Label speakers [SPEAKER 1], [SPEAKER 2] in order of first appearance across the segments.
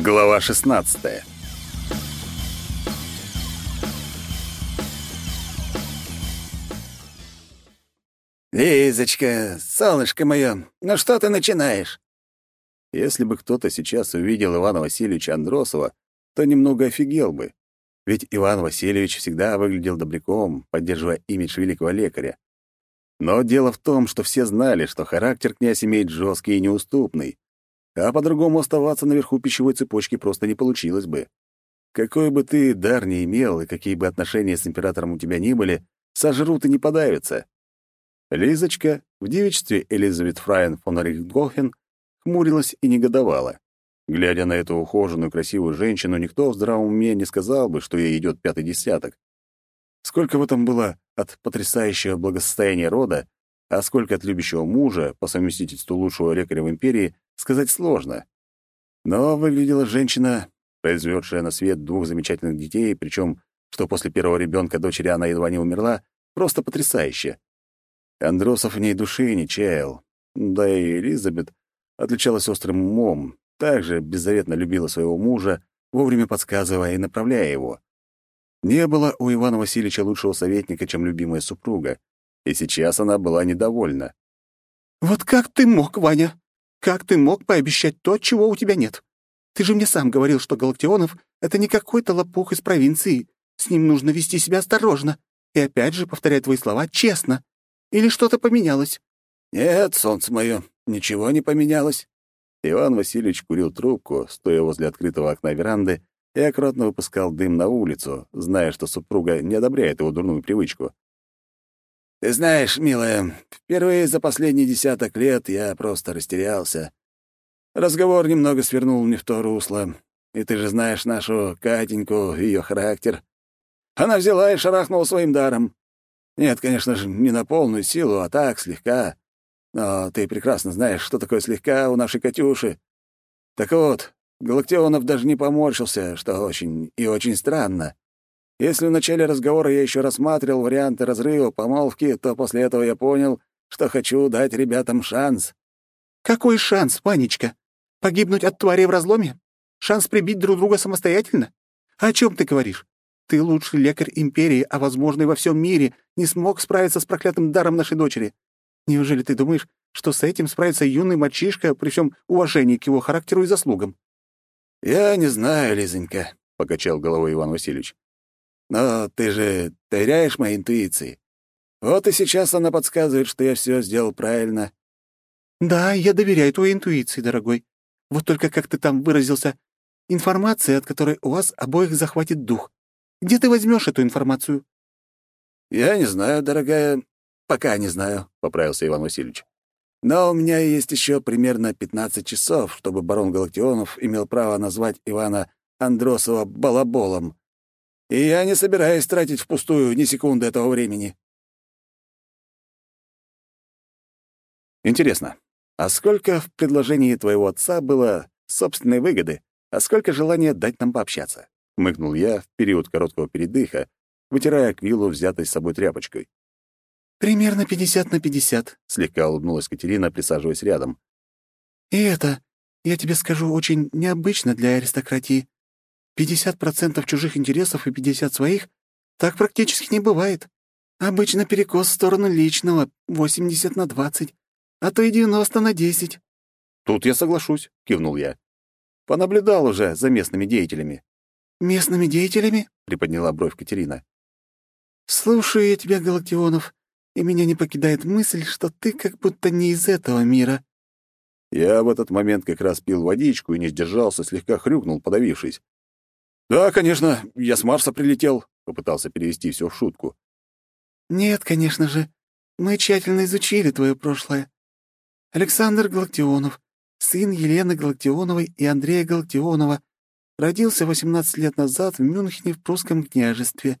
[SPEAKER 1] Глава 16.
[SPEAKER 2] «Лизочка, солнышко мое, ну что ты начинаешь?»
[SPEAKER 1] Если бы кто-то сейчас увидел Ивана Васильевича Андросова, то немного офигел бы. Ведь Иван Васильевич всегда выглядел добряком, поддерживая имидж великого лекаря. Но дело в том, что все знали, что характер князь имеет жесткий и неуступный, а по-другому оставаться наверху пищевой цепочки просто не получилось бы. Какой бы ты дар ни имел и какие бы отношения с императором у тебя ни были, сожрут и не подавятся. Лизочка в девичестве Элизабет Фрайен фон Рихтгофен хмурилась и негодовала. Глядя на эту ухоженную, красивую женщину, никто в здравом уме не сказал бы, что ей идет пятый десяток. Сколько в этом было от потрясающего благосостояния рода, а сколько от любящего мужа, по совместительству лучшего лекаря в империи, сказать сложно. Но выглядела женщина, произведшая на свет двух замечательных детей, причем, что после первого ребенка дочери она едва не умерла, просто потрясающе. Андросов в ней души не чаял. Да и Элизабет отличалась острым умом, также беззаветно любила своего мужа, вовремя подсказывая и направляя его. Не было у Ивана Васильевича лучшего советника, чем любимая супруга, и сейчас она была недовольна.
[SPEAKER 3] «Вот как ты мог, Ваня? Как ты мог пообещать то, чего у тебя нет? Ты же мне сам говорил, что Галактионов — это не какой-то лопух из провинции. С ним нужно вести себя осторожно. И опять же, повторяю твои слова, честно. Или что-то поменялось?»
[SPEAKER 2] «Нет, солнце мое, ничего не поменялось».
[SPEAKER 1] Иван Васильевич курил трубку, стоя возле открытого окна веранды, и аккуратно выпускал дым на улицу, зная, что супруга не одобряет его дурную привычку.
[SPEAKER 2] «Ты знаешь, милая, впервые за последние десяток лет я просто растерялся. Разговор немного свернул не в то русло, и ты же знаешь нашу Катеньку, ее характер. Она взяла и шарахнула своим даром. Нет, конечно же, не на полную силу, а так, слегка. Но ты прекрасно знаешь, что такое слегка у нашей Катюши. Так вот, Галактионов даже не поморщился, что очень и очень странно. Если в начале разговора я еще рассматривал варианты разрыва помолвки, то после этого я понял, что хочу дать ребятам шанс.
[SPEAKER 3] «Какой шанс, Ванечка? Погибнуть от твари в разломе? Шанс прибить друг друга самостоятельно? О чем ты говоришь? Ты лучший лекарь Империи, а, возможно, и во всем мире, не смог справиться с проклятым даром нашей дочери. Неужели ты думаешь, что с этим справится юный мальчишка при всем уважении к его характеру и заслугам?»
[SPEAKER 2] «Я не знаю, Лизонька», — покачал головой Иван Васильевич. «Но ты же доверяешь моей интуиции. Вот и сейчас она подсказывает, что я все сделал правильно».
[SPEAKER 3] «Да, я доверяю твоей интуиции, дорогой. Вот только как ты там выразился, информация, от которой у вас обоих захватит дух. Где ты возьмешь эту информацию?»
[SPEAKER 2] «Я не знаю, дорогая, пока не знаю», — поправился Иван Васильевич. Но у меня есть еще примерно 15 часов, чтобы барон Галактионов имел право назвать Ивана Андросова балаболом. И я не собираюсь тратить впустую ни секунды этого времени.
[SPEAKER 1] Интересно, а сколько в предложении твоего отца было собственной выгоды, а сколько желания дать нам пообщаться? Мыкнул я в период короткого передыха, вытирая аквилу, взятой с собой тряпочкой.
[SPEAKER 3] «Примерно пятьдесят на пятьдесят», —
[SPEAKER 1] слегка улыбнулась Катерина, присаживаясь рядом.
[SPEAKER 3] «И это, я тебе скажу, очень необычно для аристократии. Пятьдесят процентов чужих интересов и пятьдесят своих — так практически не бывает. Обычно перекос в сторону личного — восемьдесят на двадцать, а то и девяносто на десять».
[SPEAKER 1] «Тут я соглашусь», — кивнул я. «Понаблюдал уже за местными деятелями».
[SPEAKER 3] «Местными деятелями?»
[SPEAKER 1] — приподняла бровь Катерина.
[SPEAKER 3] «Слушаю я тебя, Галактионов и меня не покидает мысль, что ты как будто не из этого мира».
[SPEAKER 1] Я в этот момент как раз пил водичку и не сдержался, слегка хрюкнул, подавившись. «Да, конечно, я с Марса прилетел», — попытался перевести все в шутку.
[SPEAKER 3] «Нет, конечно же. Мы тщательно изучили твое прошлое. Александр Галактионов, сын Елены Галактионовой и Андрея Галактионова, родился 18 лет назад в Мюнхене в прусском княжестве.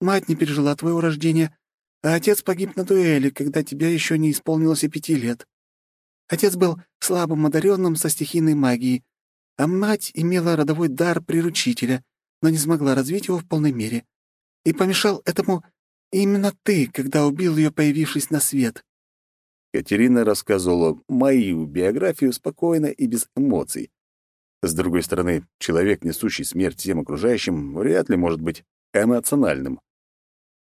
[SPEAKER 3] Мать не пережила твоего рождения, а отец погиб на дуэли, когда тебе еще не исполнилось и пяти лет. Отец был слабым одаренным со стихийной магией, а мать имела родовой дар приручителя, но не смогла развить его в полной мере. И помешал этому именно ты, когда убил ее, появившись на свет».
[SPEAKER 1] Катерина рассказывала мою биографию спокойно и без эмоций. С другой стороны, человек, несущий смерть всем окружающим, вряд ли может быть эмоциональным.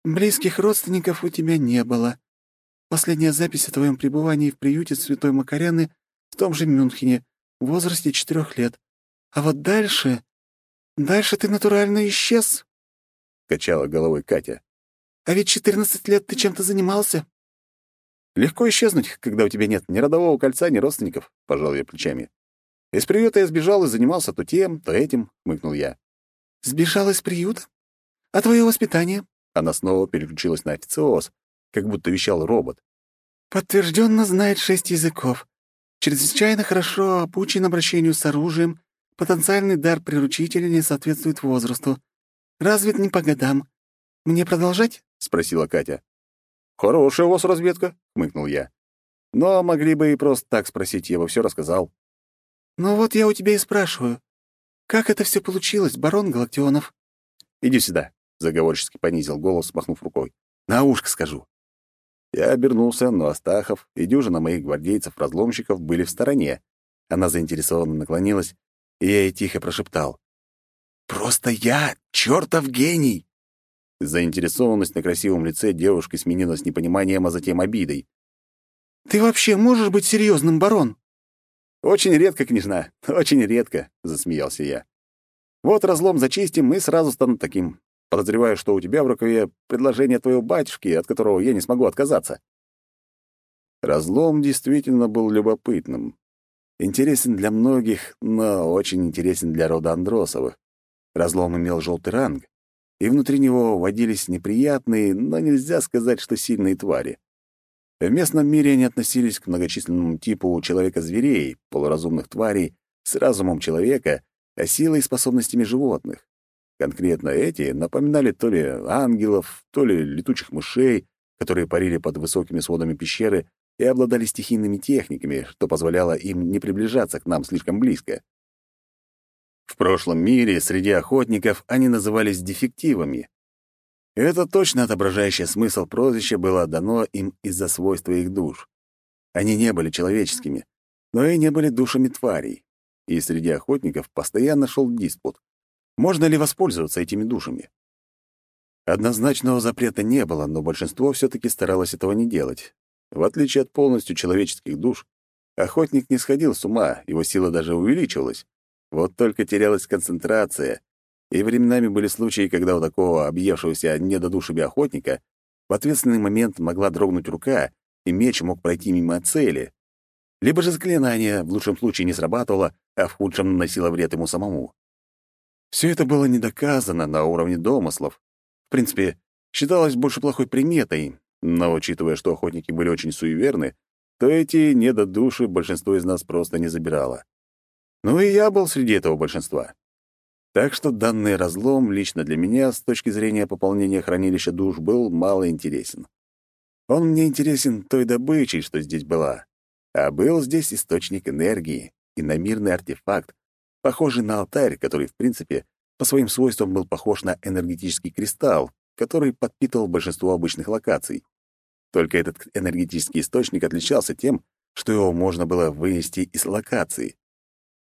[SPEAKER 3] «Близких родственников у тебя не было. Последняя запись о твоем пребывании в приюте Святой Макаряны в том же Мюнхене, в возрасте четырех лет. А вот дальше... Дальше ты натурально исчез», —
[SPEAKER 1] качала головой Катя.
[SPEAKER 3] «А ведь четырнадцать лет ты чем-то занимался».
[SPEAKER 1] «Легко исчезнуть, когда у тебя нет ни родового кольца, ни родственников», — пожал я плечами. «Из приюта я сбежал и занимался то тем, то этим», — хмыкнул я.
[SPEAKER 3] «Сбежал из приюта? А твое воспитание?»
[SPEAKER 1] Она снова переключилась на официоз, как будто вещал робот.
[SPEAKER 3] Подтвержденно знает шесть языков. Чрезвычайно хорошо обучен обращению с оружием. Потенциальный дар приручителя не соответствует возрасту. Развит не по годам. Мне продолжать?» — спросила Катя.
[SPEAKER 1] «Хорошая у вас разведка», — хмыкнул я. «Но могли бы и просто так спросить, я бы все рассказал».
[SPEAKER 3] «Ну вот я у тебя и спрашиваю. Как это все получилось, барон Галактионов?»
[SPEAKER 1] «Иди сюда», — заговорчески понизил голос, махнув рукой. «На ушко скажу». Я обернулся, но Астахов и дюжина моих гвардейцев-разломщиков были в стороне. Она заинтересованно наклонилась, и я ей тихо прошептал. «Просто я чертов гений!» Заинтересованность на красивом лице девушки сменилась непониманием, а затем обидой.
[SPEAKER 3] «Ты вообще можешь быть серьезным, барон?»
[SPEAKER 1] «Очень редко, княжна, очень редко», — засмеялся я. «Вот разлом зачистим, и сразу стану таким. Подозреваю, что у тебя в рукаве предложение твоего батюшки, от которого я не смогу отказаться». Разлом действительно был любопытным. Интересен для многих, но очень интересен для рода Андросовых. Разлом имел желтый ранг, и внутри него водились неприятные, но нельзя сказать, что сильные твари. В местном мире они относились к многочисленному типу человека-зверей, полуразумных тварей, с разумом человека, а силой и способностями животных. Конкретно эти напоминали то ли ангелов, то ли летучих мышей, которые парили под высокими сводами пещеры и обладали стихийными техниками, что позволяло им не приближаться к нам слишком близко. В прошлом мире среди охотников они назывались дефективами. Это точно отображающее смысл прозвища было дано им из-за свойства их душ. Они не были человеческими, но и не были душами тварей. И среди охотников постоянно шел диспут. Можно ли воспользоваться этими душами? Однозначного запрета не было, но большинство все-таки старалось этого не делать. В отличие от полностью человеческих душ, охотник не сходил с ума, его сила даже увеличивалась. Вот только терялась концентрация, и временами были случаи, когда у такого объевшегося недодушами охотника в ответственный момент могла дрогнуть рука, и меч мог пройти мимо цели. Либо же заклинание в лучшем случае не срабатывало, а в худшем наносило вред ему самому. Все это было не доказано на уровне домыслов. В принципе, считалось больше плохой приметой, но, учитывая, что охотники были очень суеверны, то эти недодуши большинство из нас просто не забирало. Ну и я был среди этого большинства. Так что данный разлом лично для меня с точки зрения пополнения хранилища душ был мало интересен. Он мне интересен той добычей, что здесь была. А был здесь источник энергии, иномирный артефакт, похожий на алтарь, который, в принципе, по своим свойствам был похож на энергетический кристалл, который подпитывал большинство обычных локаций. Только этот энергетический источник отличался тем, что его можно было вынести из локации.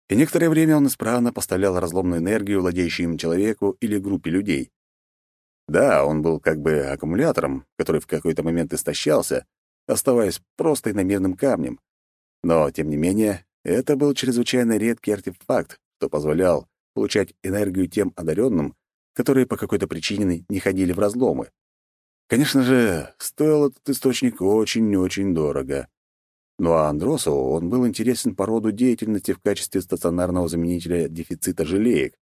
[SPEAKER 1] И некоторое время он исправно поставлял разломную энергию владеющему им человеку или группе людей. Да, он был как бы аккумулятором, который в какой-то момент истощался, оставаясь просто иномерным камнем. Но, тем не менее, это был чрезвычайно редкий артефакт, что позволял получать энергию тем одаренным, которые по какой-то причине не ходили в разломы. Конечно же, стоил этот источник очень-очень дорого. Ну а Андросову он был интересен по роду деятельности в качестве стационарного заменителя дефицита желеек.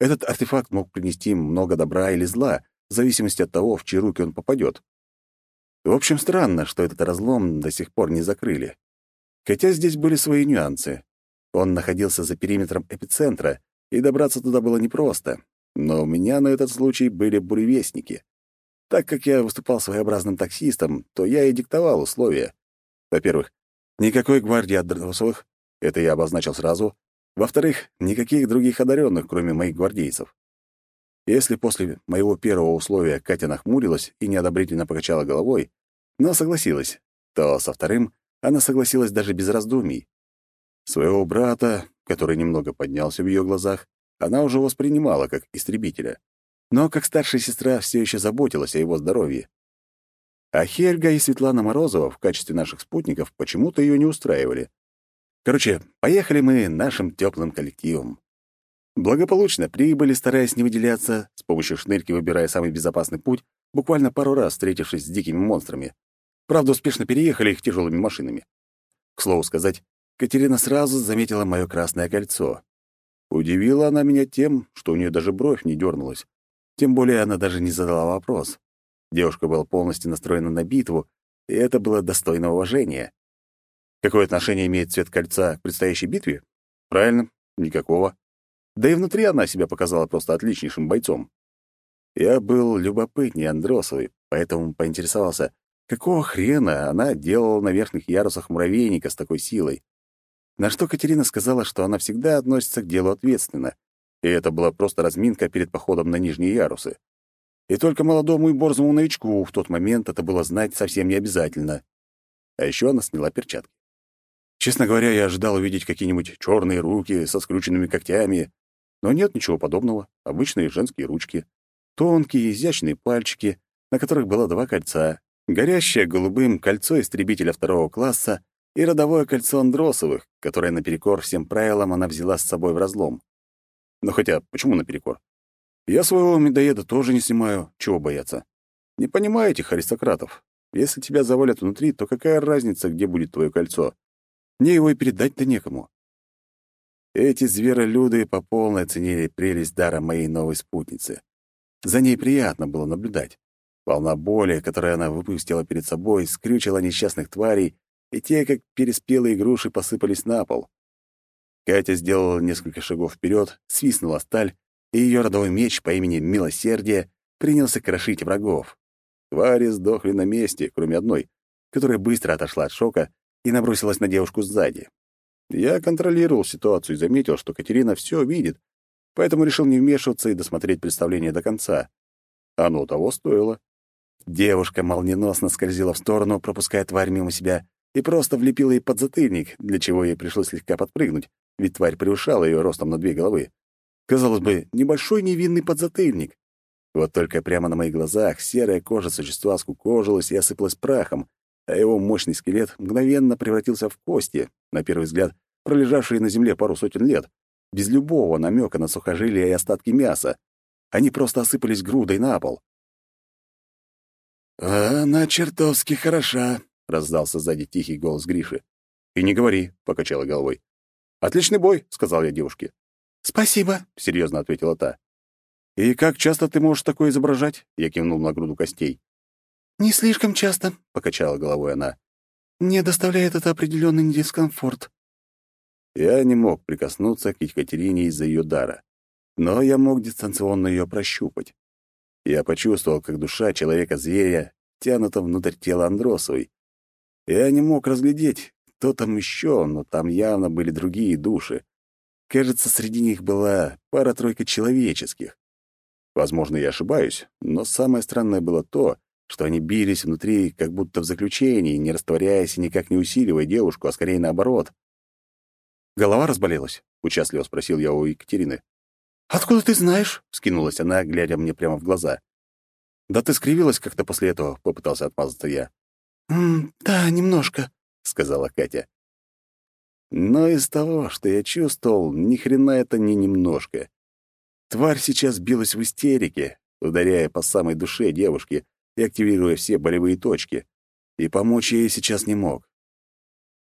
[SPEAKER 1] Этот артефакт мог принести много добра или зла, в зависимости от того, в чьи руки он попадет. В общем, странно, что этот разлом до сих пор не закрыли. Хотя здесь были свои нюансы. Он находился за периметром эпицентра, и добраться туда было непросто. Но у меня на этот случай были буревестники. Так как я выступал своеобразным таксистом, то я и диктовал условия. Во-первых, никакой гвардии от Дросовых, это я обозначил сразу. Во-вторых, никаких других одаренных, кроме моих гвардейцев. Если после моего первого условия Катя нахмурилась и неодобрительно покачала головой, но согласилась, то со вторым она согласилась даже без раздумий. Своего брата который немного поднялся в ее глазах, она уже воспринимала как истребителя. Но как старшая сестра все еще заботилась о его здоровье. А Хельга и Светлана Морозова в качестве наших спутников почему-то ее не устраивали. Короче, поехали мы нашим теплым коллективом. Благополучно прибыли, стараясь не выделяться, с помощью шнырки выбирая самый безопасный путь, буквально пару раз встретившись с дикими монстрами. Правда, успешно переехали их тяжелыми машинами. К слову сказать, Катерина сразу заметила мое красное кольцо. Удивила она меня тем, что у нее даже бровь не дернулась. Тем более она даже не задала вопрос. Девушка была полностью настроена на битву, и это было достойно уважения. Какое отношение имеет цвет кольца к предстоящей битве? Правильно, никакого. Да и внутри она себя показала просто отличнейшим бойцом. Я был любопытнее Андросовой, поэтому поинтересовался, какого хрена она делала на верхних ярусах муравейника с такой силой. На что Катерина сказала, что она всегда относится к делу ответственно, и это была просто разминка перед походом на нижние ярусы. И только молодому и борзому новичку в тот момент это было знать совсем не обязательно. А еще она сняла перчатки. Честно говоря, я ожидал увидеть какие-нибудь черные руки со скрученными когтями, но нет ничего подобного. Обычные женские ручки. Тонкие, изящные пальчики, на которых было два кольца. Горящее голубым кольцо истребителя второго класса и родовое кольцо Андросовых, которое наперекор всем правилам она взяла с собой в разлом. Но хотя, почему наперекор? Я своего медоеда тоже не снимаю, чего бояться. Не понимаю этих аристократов. Если тебя завалят внутри, то какая разница, где будет твое кольцо? Мне его и передать-то некому. Эти зверолюды по полной оценили прелесть дара моей новой спутницы. За ней приятно было наблюдать. Волна боли, которую она выпустила перед собой, скрючила несчастных тварей, и те, как переспелые груши, посыпались на пол. Катя сделала несколько шагов вперед, свистнула сталь, и ее родовой меч по имени Милосердие принялся крошить врагов. Твари сдохли на месте, кроме одной, которая быстро отошла от шока и набросилась на девушку сзади. Я контролировал ситуацию и заметил, что Катерина все видит, поэтому решил не вмешиваться и досмотреть представление до конца. Оно того стоило. Девушка молниеносно скользила в сторону, пропуская тварь мимо себя, и просто влепила ей подзатыльник, для чего ей пришлось слегка подпрыгнуть, ведь тварь превышала ее ростом на две головы. Казалось бы, небольшой невинный подзатыльник. Вот только прямо на моих глазах серая кожа существа скукожилась и осыпалась прахом, а его мощный скелет мгновенно превратился в кости, на первый взгляд, пролежавшие на земле пару сотен лет, без любого намека на сухожилия и остатки мяса. Они просто осыпались грудой на пол.
[SPEAKER 2] «А она чертовски хороша», — раздался сзади тихий голос Гриши.
[SPEAKER 1] «И не говори», — покачала головой. «Отличный бой», — сказал я девушке.
[SPEAKER 3] «Спасибо», —
[SPEAKER 1] серьезно ответила та. «И как часто ты можешь такое изображать?» — я кивнул на груду костей.
[SPEAKER 3] «Не слишком часто», —
[SPEAKER 1] покачала головой она.
[SPEAKER 3] «Мне доставляет это определенный дискомфорт».
[SPEAKER 1] Я не мог прикоснуться к Екатерине из-за ее дара, но я мог дистанционно ее прощупать. Я почувствовал, как душа человека-зверя тянута внутрь тела Андросовой. Я не мог разглядеть, кто там еще, но там явно были другие души. Кажется, среди них была пара-тройка человеческих. Возможно, я ошибаюсь, но самое странное было то, что они бились внутри, как будто в заключении, не растворяясь и никак не усиливая девушку, а скорее наоборот. «Голова разболелась?» — участливо спросил я у Екатерины.
[SPEAKER 3] «Откуда ты знаешь?»
[SPEAKER 1] — скинулась она, глядя мне прямо в глаза. «Да ты скривилась как-то после этого», — попытался отмазаться я.
[SPEAKER 3] «М «Да, немножко», — сказала Катя.
[SPEAKER 1] Но из того, что я чувствовал, ни хрена это не немножко. Тварь сейчас билась в истерике, ударяя по самой душе девушки, и активируя все болевые точки, и помочь ей сейчас не мог.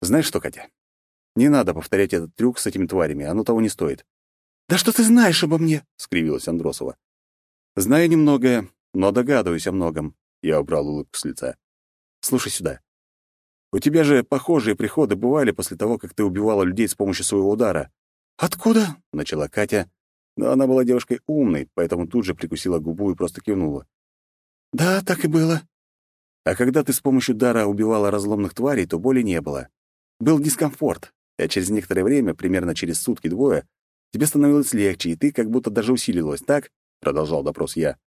[SPEAKER 1] Знаешь что, Катя? Не надо повторять этот трюк с этими тварями, оно того не стоит.
[SPEAKER 3] «Да что ты знаешь обо мне?»
[SPEAKER 1] — скривилась Андросова. «Знаю немногое, но догадываюсь о многом», — я убрал улыбку с лица. «Слушай сюда. У тебя же похожие приходы бывали после того, как ты убивала людей с помощью своего удара».
[SPEAKER 3] «Откуда?»
[SPEAKER 1] — начала Катя, но она была девушкой умной, поэтому тут же прикусила губу и просто кивнула.
[SPEAKER 3] «Да, так и было».
[SPEAKER 1] «А когда ты с помощью дара убивала разломных тварей, то боли не было. Был дискомфорт, а через некоторое время, примерно через сутки-двое, тебе становилось легче, и ты как будто даже усилилась, так?» — продолжал допрос я.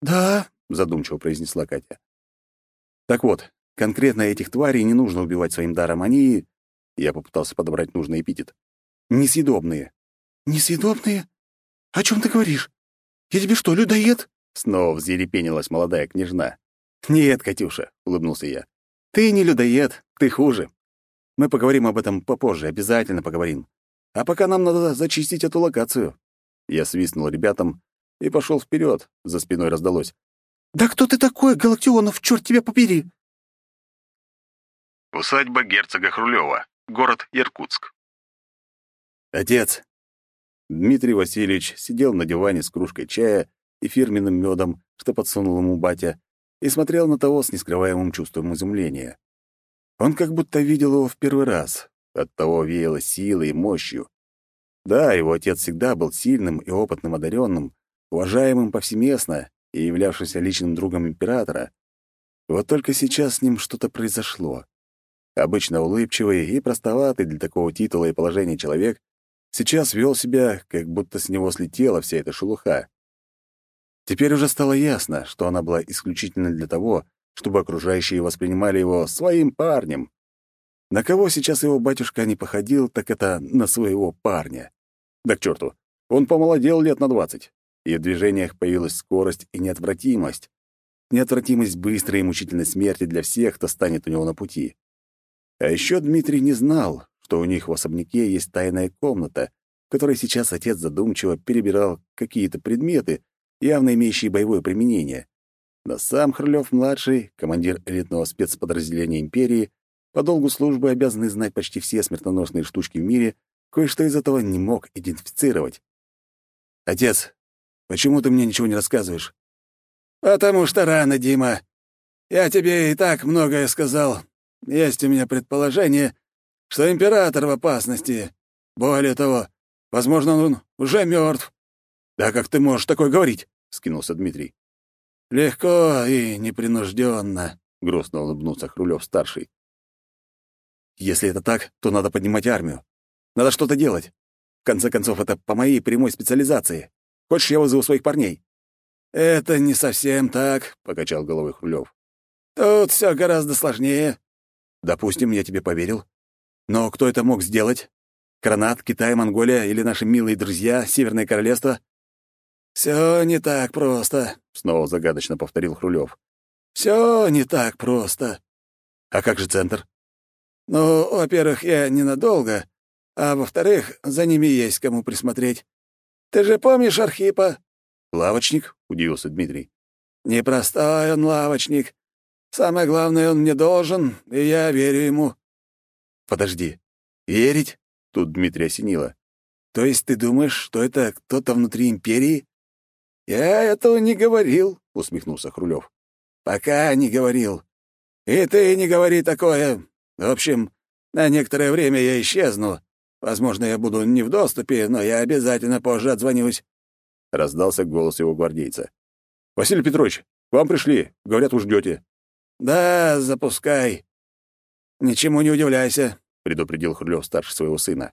[SPEAKER 3] «Да», —
[SPEAKER 1] задумчиво произнесла Катя. «Так вот, конкретно этих тварей не нужно убивать своим даром, они...» Я попытался подобрать нужный эпитет. Несъедобные».
[SPEAKER 3] «Несъедобные? О чем ты говоришь? Я тебе что, людоед?»
[SPEAKER 1] Снова взъерепенилась молодая княжна. «Нет, Катюша», — улыбнулся я. «Ты не людоед, ты хуже. Мы поговорим об этом попозже, обязательно поговорим. А пока нам надо зачистить эту локацию». Я свистнул ребятам и пошел вперед. За спиной раздалось.
[SPEAKER 3] «Да кто ты такой, Галактионов, черт тебя побери!»
[SPEAKER 1] Усадьба герцога Хрулева, город Иркутск. Отец. Дмитрий Васильевич сидел на диване с кружкой чая и фирменным медом, что подсунул ему батя, и смотрел на того с нескрываемым чувством изумления. Он как будто видел его в первый раз. Оттого веяло силой и мощью. Да, его отец всегда был сильным и опытным одаренным, уважаемым повсеместно и являвшимся личным другом императора. Вот только сейчас с ним что-то произошло. Обычно улыбчивый и простоватый для такого титула и положения человек сейчас вел себя, как будто с него слетела вся эта шелуха. Теперь уже стало ясно, что она была исключительно для того, чтобы окружающие воспринимали его своим парнем. На кого сейчас его батюшка не походил, так это на своего парня. Да к черту, он помолодел лет на двадцать, в движениях появилась скорость и неотвратимость. Неотвратимость быстрой и мучительной смерти для всех, кто станет у него на пути. А еще Дмитрий не знал, что у них в особняке есть тайная комната, в которой сейчас отец задумчиво перебирал какие-то предметы, явно имеющие боевое применение. Но сам Хрулёв-младший, командир элитного спецподразделения империи, по долгу службы обязанный знать почти все смертоносные штучки в мире, кое-что из этого не мог идентифицировать. «Отец, почему ты мне ничего не рассказываешь?»
[SPEAKER 2] «Потому что рано, Дима. Я тебе и так многое сказал. Есть у меня предположение, что император в опасности. Более того, возможно, он уже мертв.
[SPEAKER 1] «Да как ты можешь такое говорить?» — скинулся Дмитрий.
[SPEAKER 2] «Легко и непринужденно», — грустно улыбнулся Хрулев-старший.
[SPEAKER 1] «Если это так, то надо поднимать армию. Надо что-то делать. В конце концов, это по моей прямой специализации. Хочешь, я вызову своих парней?»
[SPEAKER 2] «Это не совсем так», — покачал головой Хрулев. «Тут все гораздо сложнее.
[SPEAKER 1] Допустим, я тебе поверил. Но кто это мог сделать? Кранат, Китай, Монголия или наши милые друзья, Северное Королевство?
[SPEAKER 2] Все не так просто, снова загадочно повторил Хрулев. Все не так просто.
[SPEAKER 1] А как же центр?
[SPEAKER 2] Ну, во-первых, я ненадолго, а во-вторых, за ними есть кому присмотреть. Ты же помнишь Архипа?
[SPEAKER 1] Лавочник? удивился Дмитрий.
[SPEAKER 2] Непростой он лавочник, Самое главное, он мне должен, и я верю ему».
[SPEAKER 1] «Подожди. Верить?» — тут Дмитрий осенило.
[SPEAKER 2] «То есть ты думаешь, что это кто-то внутри империи?» «Я этого не говорил», — усмехнулся Хрулев. «Пока не говорил. И ты не говори такое. В общем, на некоторое время я исчезну. Возможно, я буду не в доступе, но я обязательно позже отзвонюсь».
[SPEAKER 1] Раздался голос его гвардейца. «Василий Петрович, к вам пришли. Говорят, уж ждете.
[SPEAKER 2] «Да, запускай. Ничему не удивляйся», — предупредил Хрулев старше своего сына.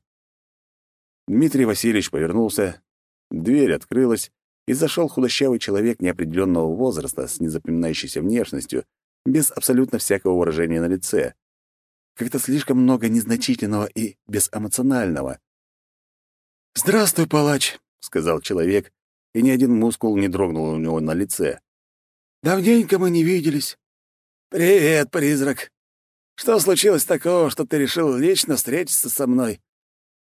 [SPEAKER 1] Дмитрий Васильевич повернулся, дверь открылась, и зашел худощавый человек неопределенного возраста с незапоминающейся внешностью, без абсолютно всякого выражения на лице. Как-то слишком много незначительного и безэмоционального.
[SPEAKER 3] «Здравствуй, палач», —
[SPEAKER 1] сказал человек, и ни один мускул не дрогнул у него на лице.
[SPEAKER 3] «Давненько мы не виделись.
[SPEAKER 2] «Привет, призрак. Что случилось такого, что ты решил лично встретиться со мной?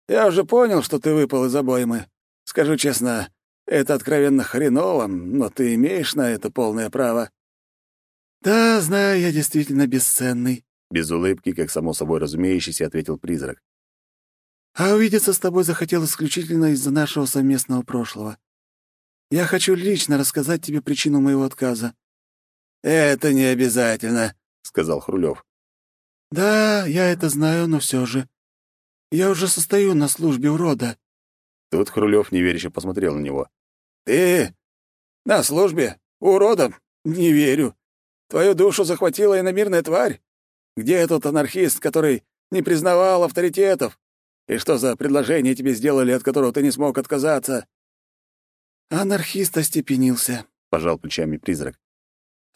[SPEAKER 2] Я уже понял, что ты выпал из обоймы. Скажу честно, это откровенно хреново, но ты имеешь на это полное право».
[SPEAKER 3] «Да, знаю, я действительно бесценный», —
[SPEAKER 1] без улыбки, как само собой разумеющийся, ответил призрак.
[SPEAKER 3] «А увидеться с тобой захотел исключительно из-за нашего совместного прошлого. Я хочу лично рассказать тебе причину моего отказа.
[SPEAKER 2] «Это не обязательно», — сказал Хрулев.
[SPEAKER 3] «Да, я это знаю, но все же. Я уже состою на службе у рода».
[SPEAKER 1] Тут Хрулев неверяще посмотрел на него.
[SPEAKER 2] «Ты на службе? У рода? Не верю. Твою душу захватила иномирная тварь? Где этот анархист, который не признавал авторитетов? И что за предложение тебе сделали, от которого ты не смог отказаться?»
[SPEAKER 3] «Анархист остепенился», — пожал плечами призрак.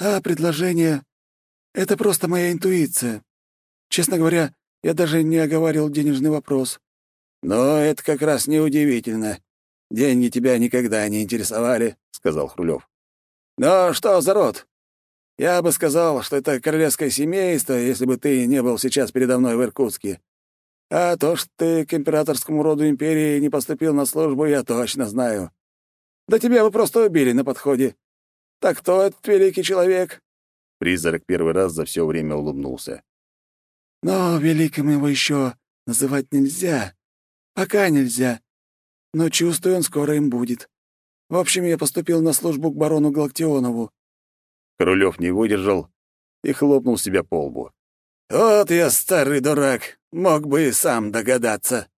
[SPEAKER 3] А предложение — это просто моя интуиция. Честно говоря, я даже не оговаривал денежный вопрос.
[SPEAKER 2] «Но это как раз неудивительно. Деньги тебя никогда не интересовали», — сказал Хрулев. «Но что за род? Я бы сказал, что это королевское семейство, если бы ты не был сейчас передо мной в Иркутске. А то, что ты к императорскому роду империи не поступил на службу, я точно знаю. Да тебя бы просто убили на подходе. Так кто этот великий человек?»
[SPEAKER 1] Призрак первый раз за все время улыбнулся.
[SPEAKER 3] «Но великим его еще называть нельзя. Пока нельзя. Но чувствую, он скоро им будет. В общем, я поступил на службу к барону Галактионову.
[SPEAKER 1] Королёв не выдержал и хлопнул себя по лбу.
[SPEAKER 2] «Вот я старый дурак, мог бы и сам догадаться».